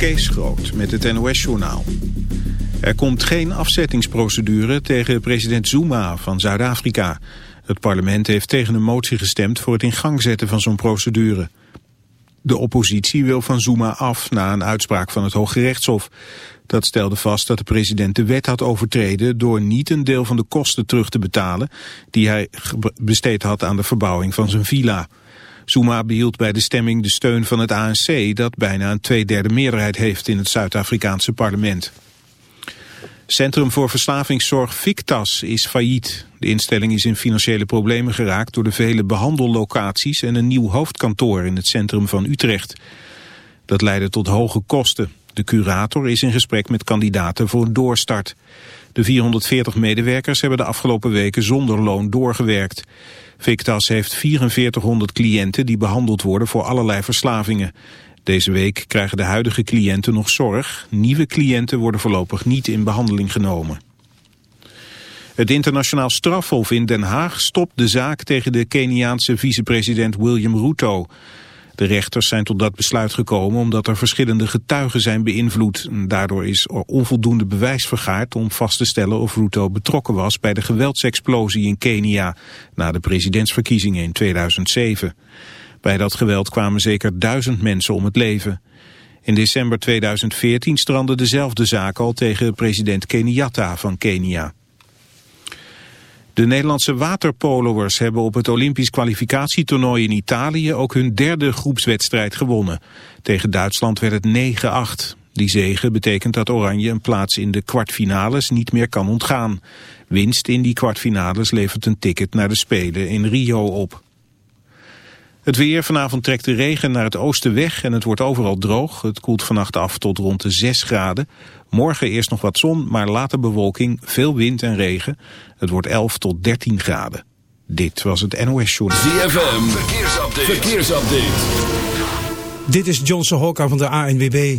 Kees Groot met het NOS-journaal. Er komt geen afzettingsprocedure tegen president Zuma van Zuid-Afrika. Het parlement heeft tegen een motie gestemd voor het in gang zetten van zo'n procedure. De oppositie wil van Zuma af na een uitspraak van het Hoge Rechtshof. Dat stelde vast dat de president de wet had overtreden door niet een deel van de kosten terug te betalen die hij besteed had aan de verbouwing van zijn villa. Zuma behield bij de stemming de steun van het ANC dat bijna een tweederde meerderheid heeft in het Zuid-Afrikaanse parlement. Centrum voor Verslavingszorg Victas is failliet. De instelling is in financiële problemen geraakt door de vele behandellocaties en een nieuw hoofdkantoor in het centrum van Utrecht. Dat leidde tot hoge kosten. De curator is in gesprek met kandidaten voor een doorstart. De 440 medewerkers hebben de afgelopen weken zonder loon doorgewerkt. Victas heeft 4400 cliënten die behandeld worden voor allerlei verslavingen. Deze week krijgen de huidige cliënten nog zorg. Nieuwe cliënten worden voorlopig niet in behandeling genomen. Het internationaal strafhof in Den Haag stopt de zaak tegen de Keniaanse vicepresident William Ruto. De rechters zijn tot dat besluit gekomen omdat er verschillende getuigen zijn beïnvloed. Daardoor is er onvoldoende bewijs vergaard om vast te stellen of Ruto betrokken was bij de geweldsexplosie in Kenia na de presidentsverkiezingen in 2007. Bij dat geweld kwamen zeker duizend mensen om het leven. In december 2014 strandde dezelfde zaak al tegen president Kenyatta van Kenia. De Nederlandse waterpolo'ers hebben op het Olympisch kwalificatietoernooi in Italië ook hun derde groepswedstrijd gewonnen. Tegen Duitsland werd het 9-8. Die zege betekent dat Oranje een plaats in de kwartfinales niet meer kan ontgaan. Winst in die kwartfinales levert een ticket naar de Spelen in Rio op. Het weer, vanavond trekt de regen naar het oosten weg en het wordt overal droog. Het koelt vannacht af tot rond de 6 graden. Morgen eerst nog wat zon, maar later bewolking, veel wind en regen. Het wordt 11 tot 13 graden. Dit was het NOS Journal. ZFM, verkeersupdate. verkeersupdate. Dit is Johnson Hokka van de ANWB.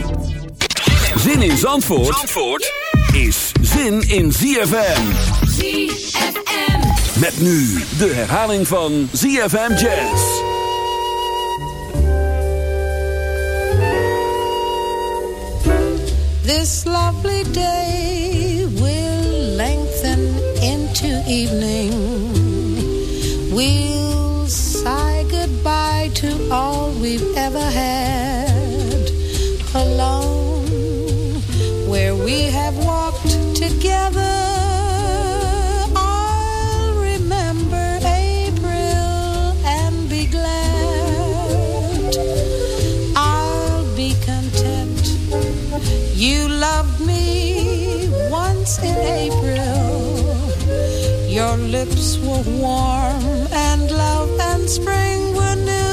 Zin in Zandvoort, Zandvoort is zin in ZFM. ZFM. Met nu de herhaling van ZFM Jazz. This lovely day will lengthen into evening. We'll April. Your lips were warm and love and spring were new,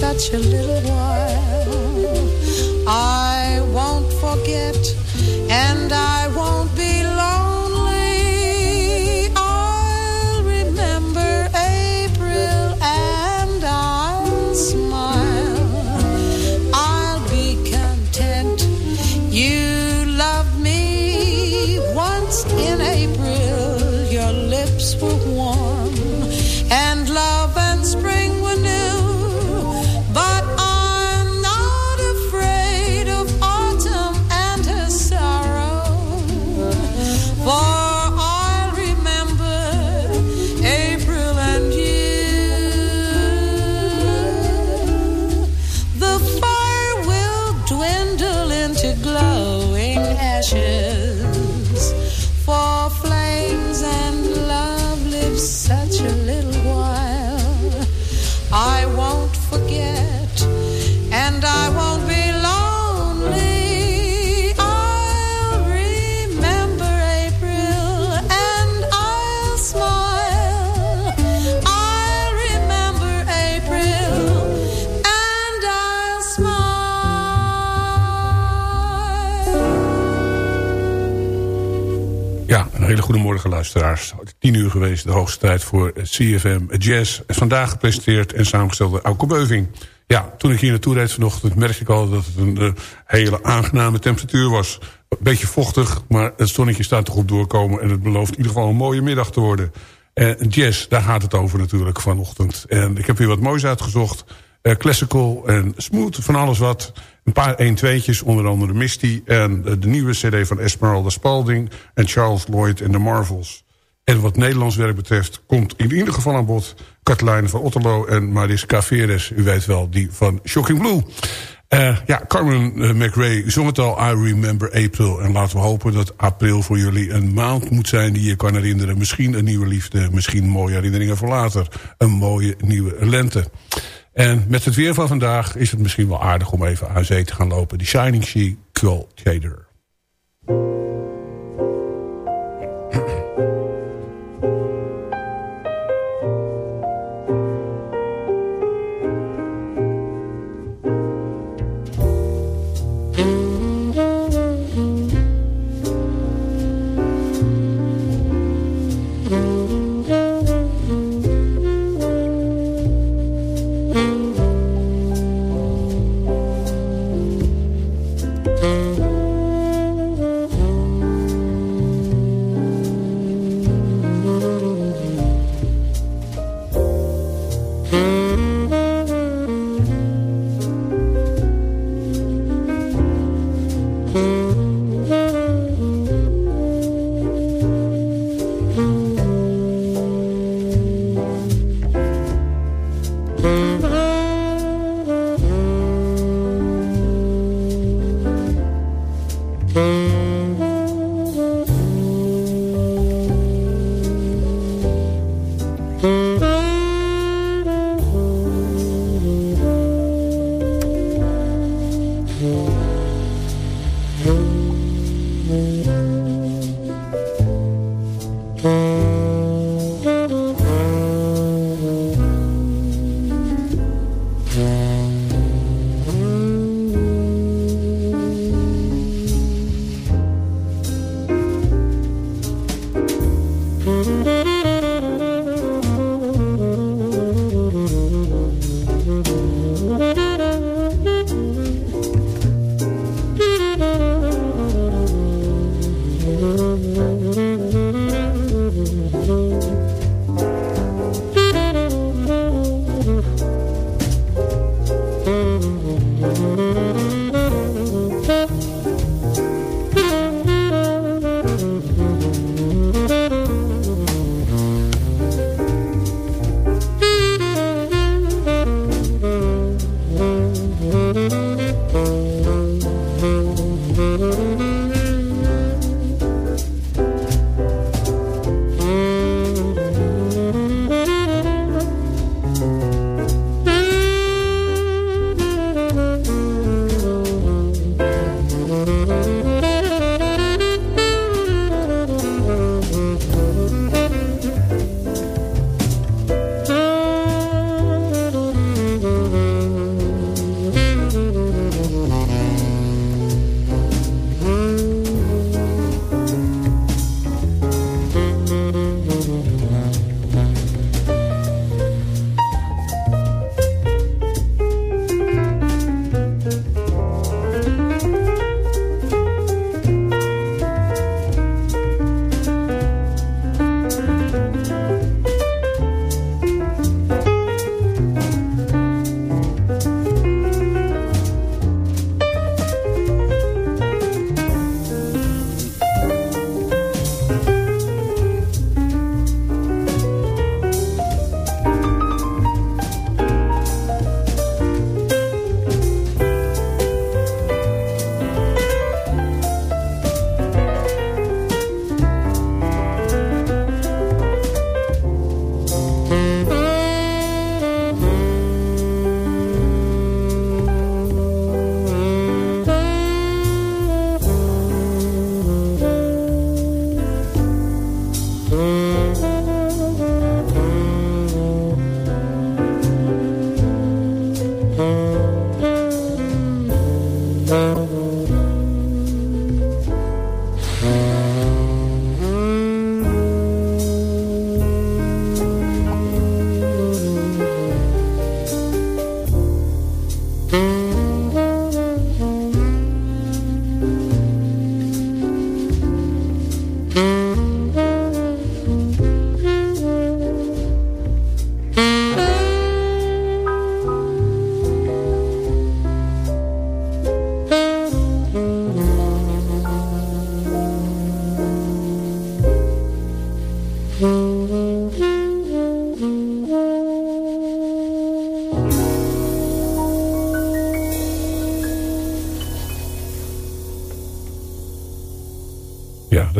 such a little while. I luisteraars. Tien uur geweest, de hoogste tijd voor CFM Jazz. Vandaag gepresenteerd en samengesteld door Auke Beuving. Ja, toen ik hier naartoe reed vanochtend merkte ik al dat het een uh, hele aangename temperatuur was. Een beetje vochtig, maar het zonnetje staat toch op doorkomen... en het belooft in ieder geval een mooie middag te worden. En jazz, daar gaat het over natuurlijk vanochtend. En ik heb weer wat moois uitgezocht. Uh, classical en smooth, van alles wat. Een paar 1 2tjes onder andere Misty... en de nieuwe cd van Esmeralda Spalding... en Charles Lloyd en de Marvels. En wat Nederlands werk betreft komt in ieder geval aan bod... Katelijne van Otterlo en Mariska Veres. U weet wel, die van Shocking Blue. Uh, ja, Carmen uh, McRae zong het al, I Remember April. En laten we hopen dat april voor jullie een maand moet zijn... die je kan herinneren. Misschien een nieuwe liefde, misschien mooie herinneringen voor later. Een mooie nieuwe lente. En met het weer van vandaag is het misschien wel aardig om even aan zee te gaan lopen. Die Shining Sea Cool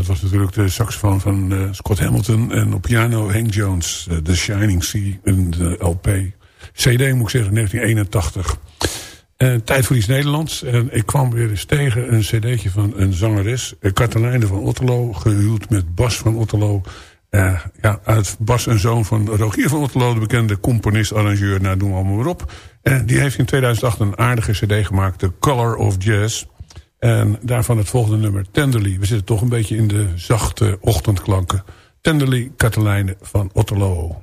Trader. de saxofoon van uh, Scott Hamilton. En op piano Hank Jones, uh, The Shining Sea, een LP. CD moet ik zeggen, 1981. Uh, tijd voor iets Nederlands. En ik kwam weer eens tegen een cd'tje van een zangeres. Katelijne van Otterlo, gehuwd met Bas van Otterlo. ja, uit Bas en zoon van Rogier van Otterlo, de bekende componist, arrangeur. Nou, doen we allemaal maar op. En die heeft in 2008 een aardige cd gemaakt, The Color of Jazz. En daarvan het volgende nummer, Tenderly. We zitten toch een beetje in de zachte ochtendklanken. Tenderly, Katelijne van Otterlo.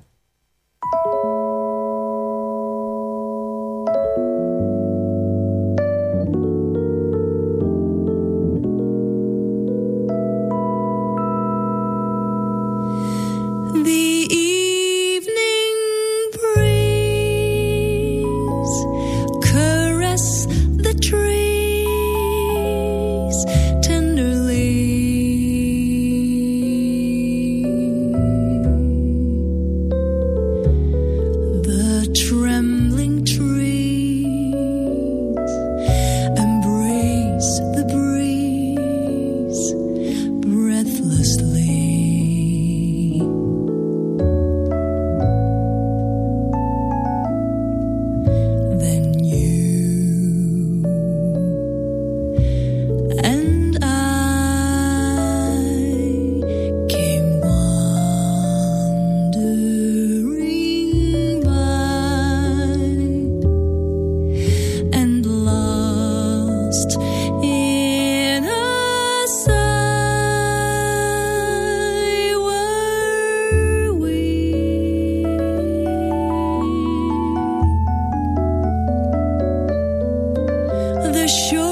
sure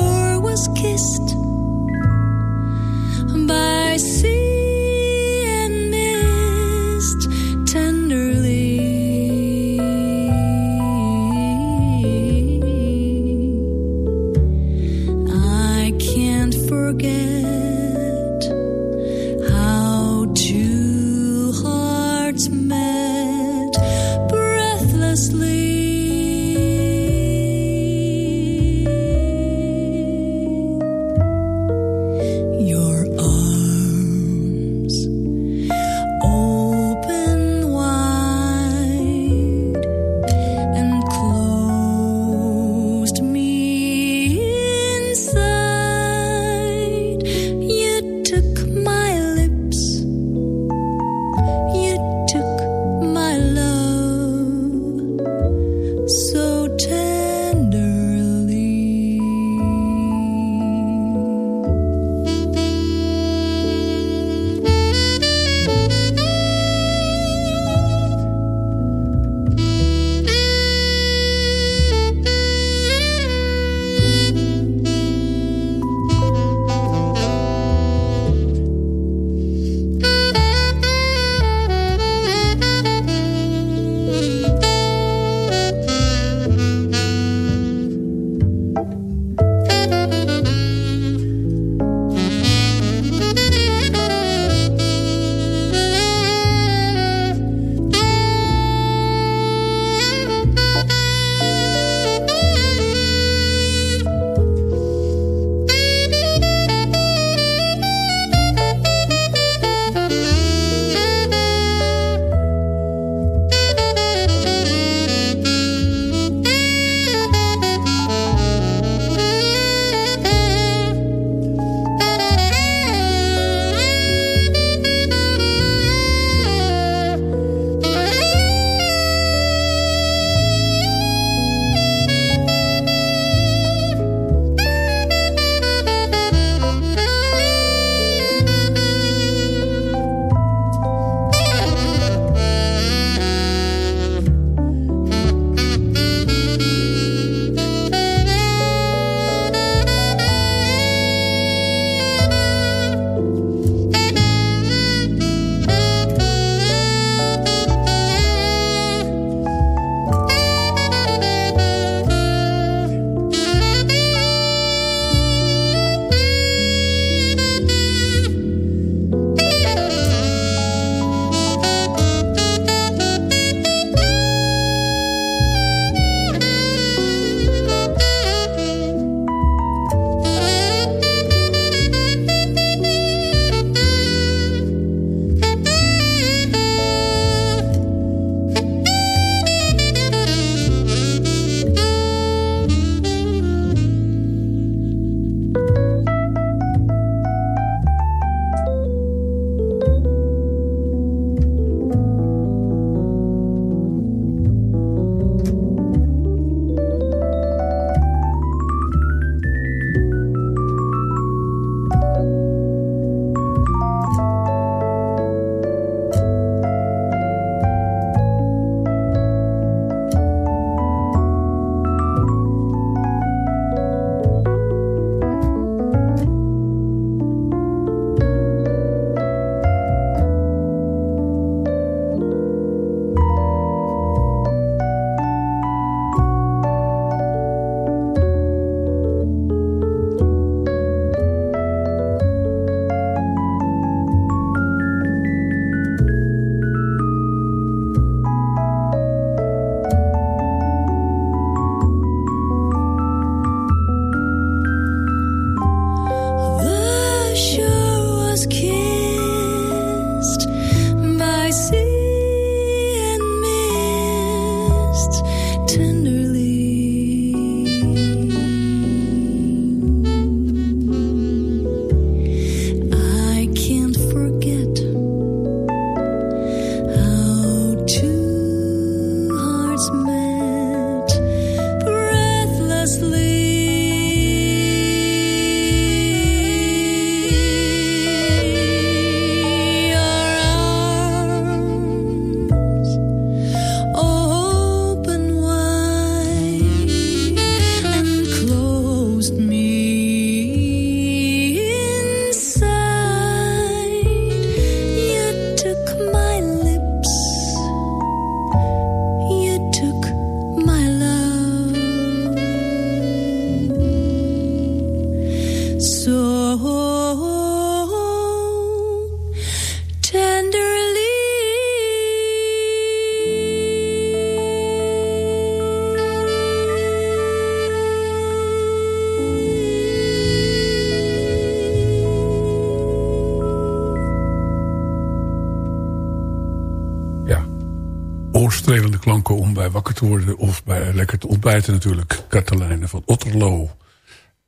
oorstrelende klanken om bij wakker te worden... of bij lekker te ontbijten natuurlijk. Katelijne van Otterlo.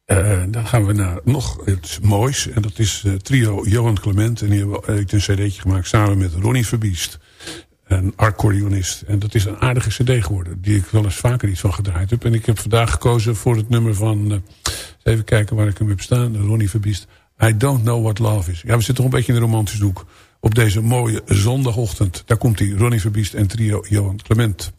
Uh, dan gaan we naar nog iets moois. En dat is uh, trio Johan Clement. En die hebben een cd'tje gemaakt samen met Ronnie Verbiest. Een accordeonist. En dat is een aardige cd geworden. Die ik wel eens vaker iets van gedraaid heb. En ik heb vandaag gekozen voor het nummer van... Uh, even kijken waar ik hem heb staan. Ronnie Verbiest. I don't know what love is. Ja, we zitten toch een beetje in de romantische hoek. Op deze mooie zondagochtend. Daar komt hij. Ronnie Verbiest en trio Johan Clement.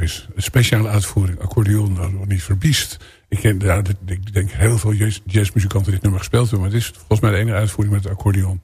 Is. Een speciale uitvoering, accordeon, dat wordt niet verbiest. Ik, ken, ja, ik denk heel veel jazzmuzikanten dit nummer gespeeld hebben... maar het is volgens mij de enige uitvoering met het accordeon.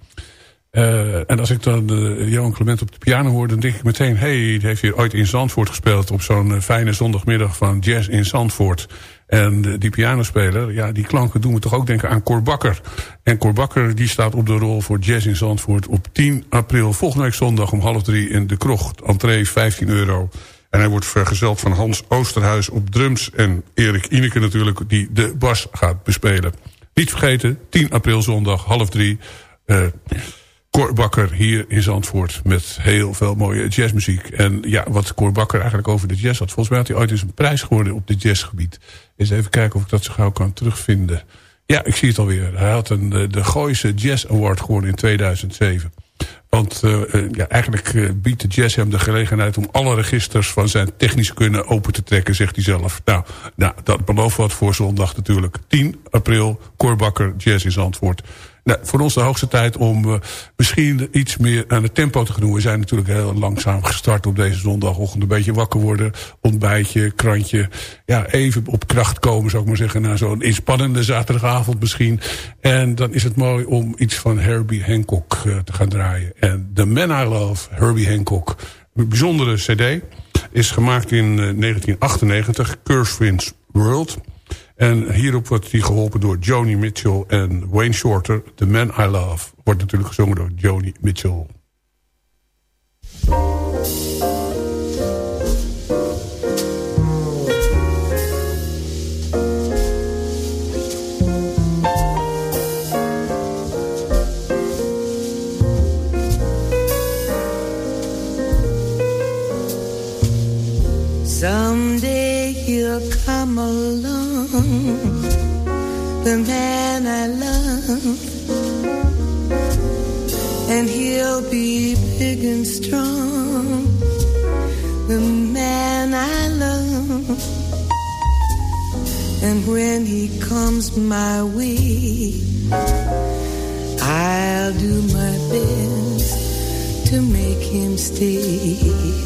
Uh, en als ik dan uh, Johan Clement op de piano hoor... dan denk ik meteen... hey, die heeft hier ooit in Zandvoort gespeeld... op zo'n uh, fijne zondagmiddag van jazz in Zandvoort. En die pianospeler, ja, die klanken doen me toch ook denken aan Cor Bakker. En Cor Bakker die staat op de rol voor Jazz in Zandvoort... op 10 april, volgende week zondag om half drie in de krocht. Entree 15 euro. En hij wordt vergezeld van Hans Oosterhuis op drums... en Erik Ineke natuurlijk, die de bas gaat bespelen. Niet vergeten, 10 april zondag, half drie... Uh, Bakker hier in Zandvoort met heel veel mooie jazzmuziek. En ja, wat Cor Bakker eigenlijk over de jazz had. Volgens mij had hij ooit eens een prijs geworden op het jazzgebied. Eens even kijken of ik dat zo gauw kan terugvinden. Ja, ik zie het alweer. Hij had een, de, de Gooise Jazz Award gewonnen in 2007. Want uh, ja, eigenlijk uh, biedt de jazz hem de gelegenheid om alle registers van zijn technische kunnen open te trekken, zegt hij zelf. Nou, nou dat belooft wat voor zondag natuurlijk. 10 april, Bakker Jazz in Zandvoort. Nou, voor ons de hoogste tijd om uh, misschien iets meer aan het tempo te gaan doen. We zijn natuurlijk heel langzaam gestart op deze zondagochtend. Een beetje wakker worden, ontbijtje, krantje. Ja, even op kracht komen, zou ik maar zeggen. Na zo'n inspannende zaterdagavond misschien. En dan is het mooi om iets van Herbie Hancock uh, te gaan draaien. En The Man I Love, Herbie Hancock. Een bijzondere cd. Is gemaakt in uh, 1998. Curswin's World. En hierop wordt hij geholpen door Joni Mitchell en Wayne Shorter. The Man I Love wordt natuurlijk gezongen door Joni Mitchell. Man I love, and he'll be big and strong, the man I love. And when he comes my way, I'll do my best to make him stay.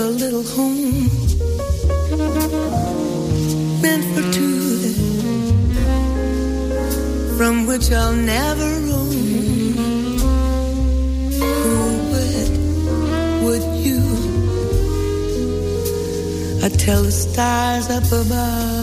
a little home meant for two, from which I'll never roam. Oh, but would you? I tell the stars up above.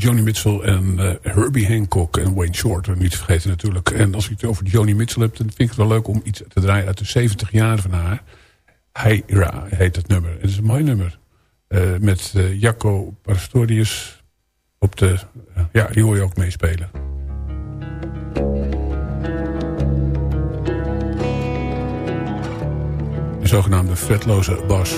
Johnny Mitchell en eh, Herbie Hancock en Wayne Shorter. Niet vergeten natuurlijk. En als ik het over Johnny Mitchell heb, dan vind ik het wel leuk om iets te draaien uit de 70 jaar van haar. Hij ja, heet het nummer. Het is een mooi nummer. Eh, met eh, uh, Jacco Pastorius op de... ja, die hoor je ook meespelen. De zogenaamde vetloze bas.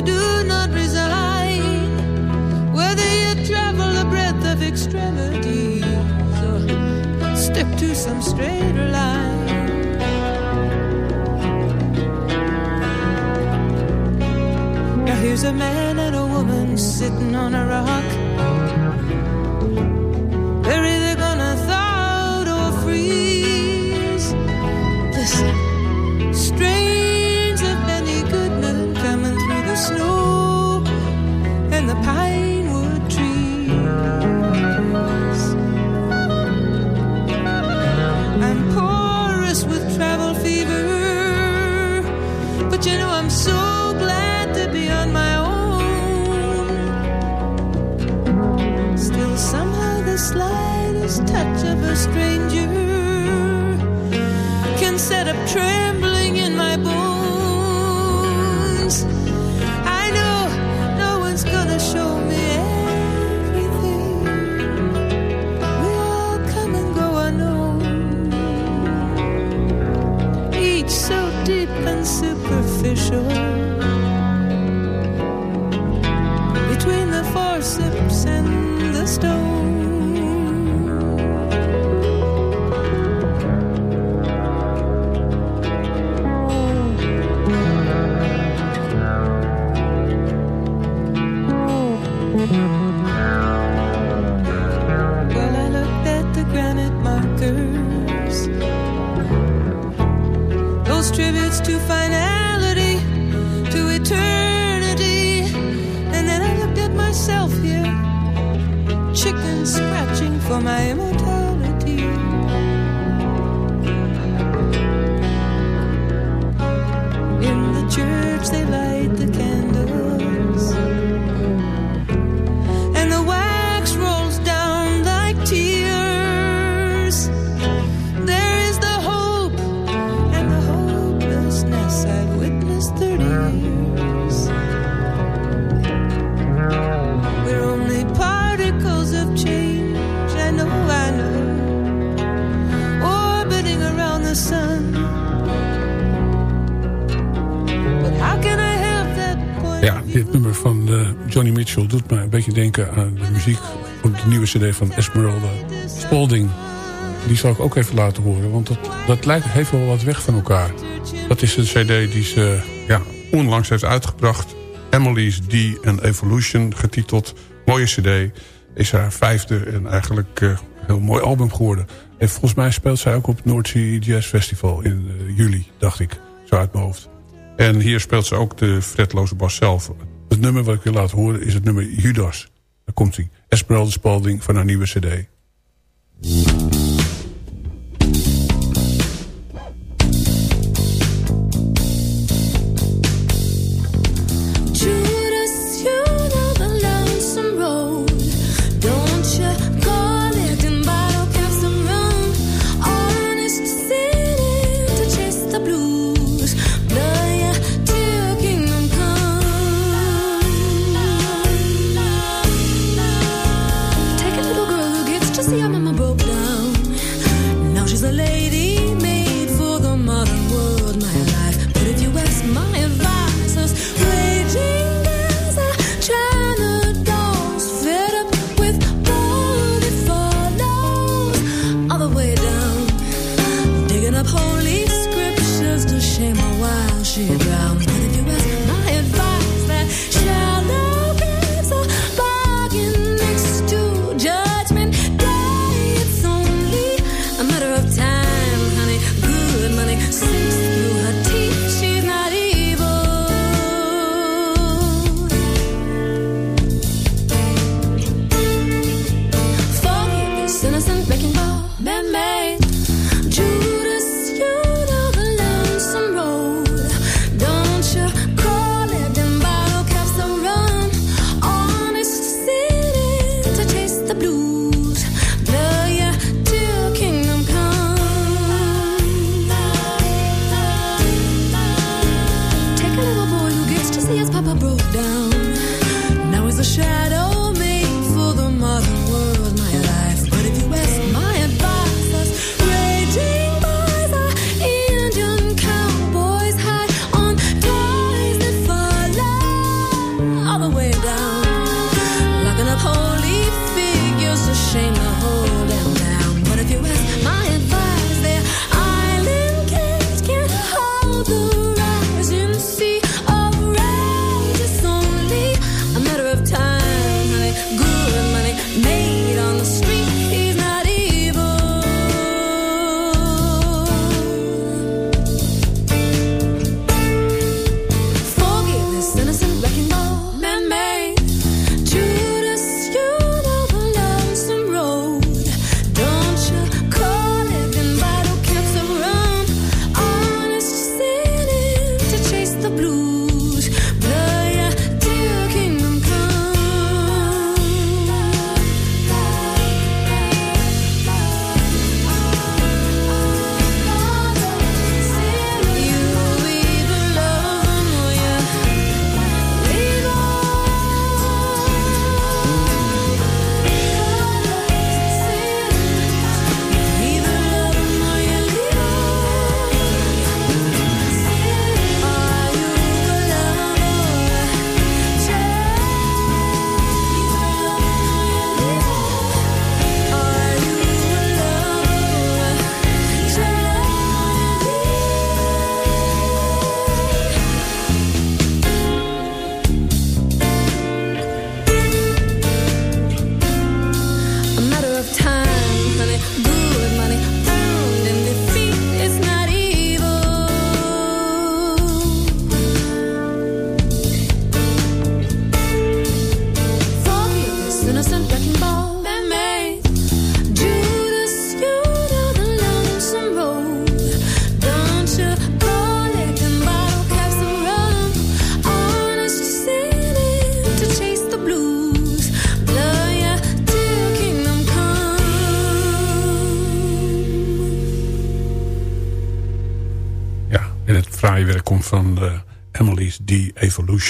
do not whether you travel breadth of extremities or to some line. Now here's a man and a woman sitting on a rock scratching for my immortality. Denken aan de muziek op de nieuwe cd van Esmeralda Spalding. Die zal ik ook even laten horen, want dat, dat lijkt, heeft wel wat weg van elkaar. Dat is een cd die ze ja, onlangs heeft uitgebracht. Emily's D and Evolution, getiteld. Mooie cd. Is haar vijfde en eigenlijk een heel mooi album geworden. En volgens mij speelt zij ook op het Sea Jazz Festival in eh, juli, dacht ik. Zo uit mijn hoofd. En hier speelt ze ook de fretloze bas zelf. Het nummer wat ik wil laten horen is het nummer Judas. Daar komt hij. Esmeralda Spalding van haar nieuwe cd.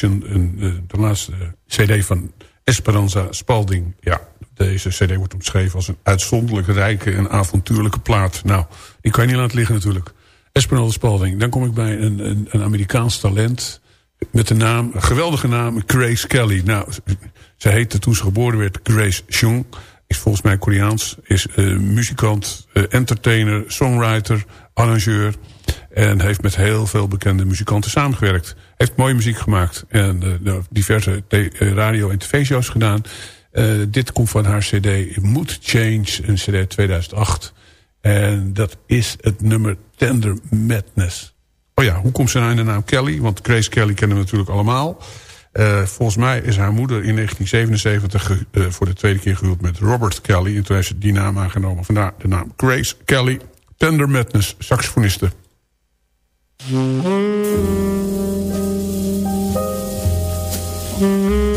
Een, eh, de laatste cd van Esperanza Spalding. Ja, deze cd wordt omschreven als een uitzonderlijk rijke en avontuurlijke plaat. Nou, die kan je niet laten liggen natuurlijk. Esperanza Spalding. Dan kom ik bij een, een, een Amerikaans talent met de naam, een geweldige naam, Grace Kelly. Nou, ze heette toen ze geboren werd Grace Chung. Is volgens mij Koreaans. Is eh, muzikant, eh, entertainer, songwriter, arrangeur. En heeft met heel veel bekende muzikanten samengewerkt. Heeft mooie muziek gemaakt. En eh, diverse eh, radio- en tv-shows gedaan. Eh, dit komt van haar cd Mood Change, een cd 2008. En dat is het nummer Tender Madness. Oh ja, hoe komt ze nou in de naam Kelly? Want Grace Kelly kennen we natuurlijk allemaal. Volgens mij is haar moeder in 1977 ge- eh, voor de tweede keer gehuwd met Robert Kelly. En toen heeft ze die naam aangenomen. Vandaar de naam Grace Kelly. Tender Madness, saxofoniste. Mm-hmm.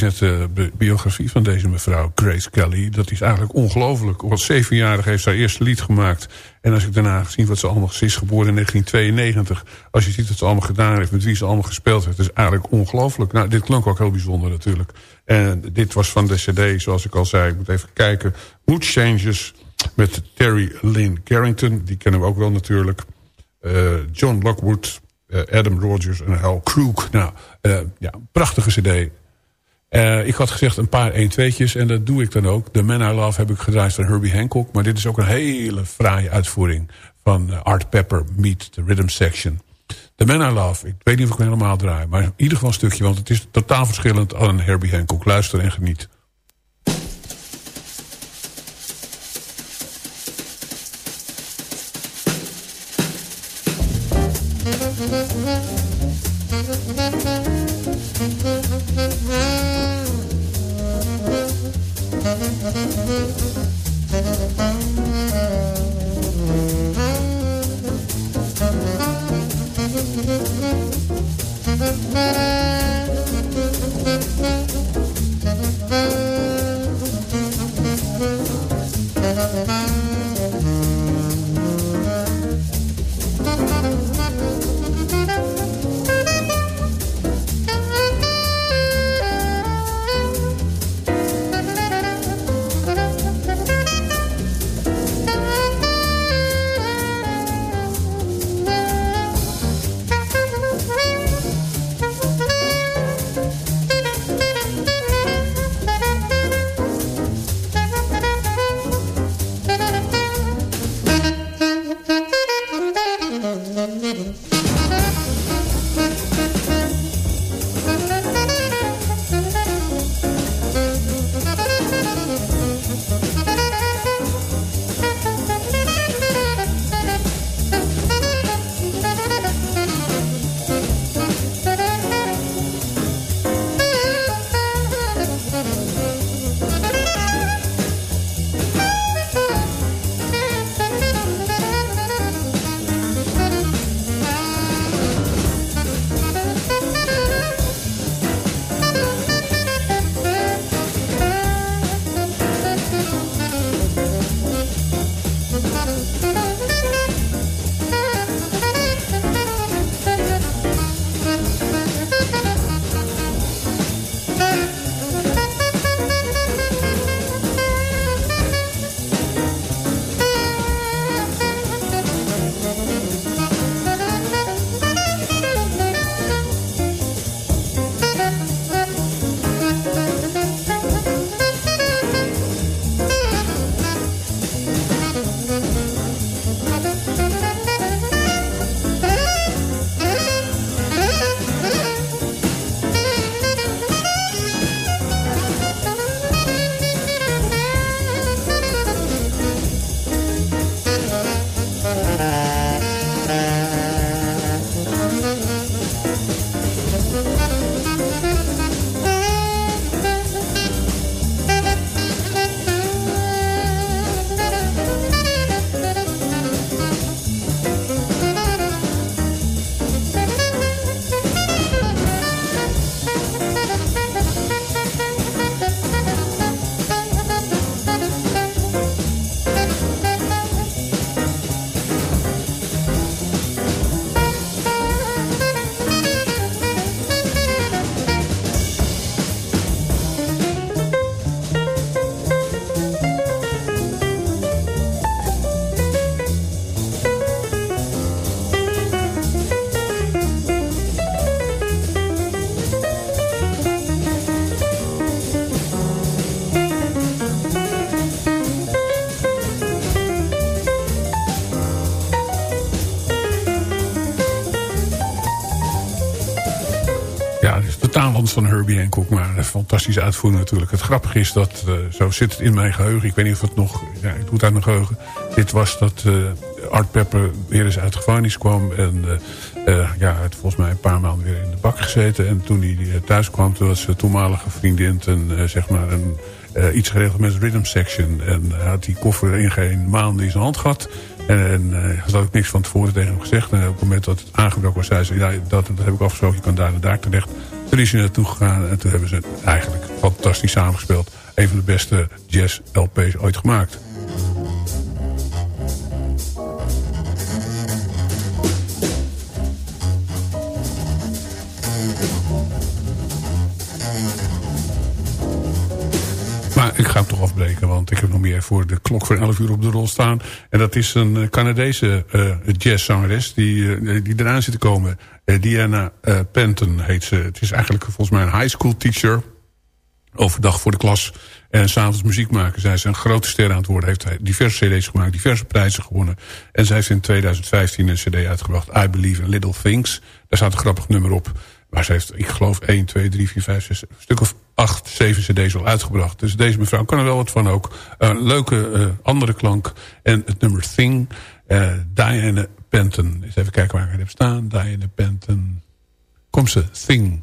Lees net de bi- biografie van deze mevrouw, Grace Kelly. Dat is eigenlijk ongelooflijk. Op zevenjarig heeft ze haar eerste lied gemaakt. En als ik daarna gezien wat ze allemaal... Is geboren in 1992. Als je ziet wat ze allemaal gedaan heeft, met wie ze allemaal gespeeld heeft... is eigenlijk ongelooflijk. Nou, dit klonk ook heel bijzonder natuurlijk. En dit was van de cd, zoals ik al zei. Ik moet even kijken. Mood Changes met Terry Lynn Carrington. Die kennen we ook wel natuurlijk. Eh, John Lockwood, eh, Adam Rogers en Hal Crook. Nou, eh, ja, prachtige cd. Eh, ik had gezegd een paar 1-2'tjes en dat doe ik dan ook. The Man I Love heb ik gedraaid van Herbie Hancock. Maar dit is ook een hele fraaie uitvoering van eh, Art Pepper Meet the Rhythm Section. The Man I Love, ik weet niet of ik hem helemaal draai. Maar in ieder geval een stukje, want het is totaal verschillend aan Herbie Hancock. Luister en geniet. Van Herbie Hancock, maar een fantastische uitvoering natuurlijk. Het grappige is dat, eh, zo zit het in mijn geheugen, ik weet niet of het nog, ja, ik doe het uit mijn geheugen. Dit was dat eh, Art Pepper weer eens uit gevangenis kwam en eh, ja, hij volgens mij een paar maanden weer in de bak gezeten. En toen hij thuis kwam, toen was zijn toenmalige vriendin zeg maar een, iets geregeld met rhythm section. En hij had die koffer in geen maand in zijn hand gehad. En, en had ook niks van tevoren tegen hem gezegd. En op het moment dat het aangebroken was, zei ze... Ja, dat, dat heb ik afgesproken, je kan daar en daar terecht. Toen is hij naartoe gegaan en toen hebben ze het eigenlijk fantastisch samengespeeld. Een van de beste jazz-LP's ooit gemaakt. Ik ga hem toch afbreken, want ik heb nog meer voor de klok voor 11 uur op de rol staan. En dat is een eh, Canadese uh, jazzzangeres die, uh, die eraan zit te komen. Diana Penton heet ze. Het is eigenlijk volgens mij een high school teacher. Overdag voor de klas en s'avonds muziek maken. Zij is een grote ster aan het worden. Heeft diverse cd's gemaakt, diverse prijzen gewonnen. En zij heeft in 2015 een cd uitgebracht. I Believe in Little Things. Daar staat een grappig nummer op. Maar ze heeft, ik geloof, 1, 2, 3, 4, 5, 6, een stuk of 8, 7 cd's al uitgebracht. Dus deze mevrouw kan er wel wat van ook. Een leuke uh, andere klank. En het nummer Thing. Uh, Diana Penton. Eens even kijken waar ik het heb staan. Diana Penton. Kom ze, Thing.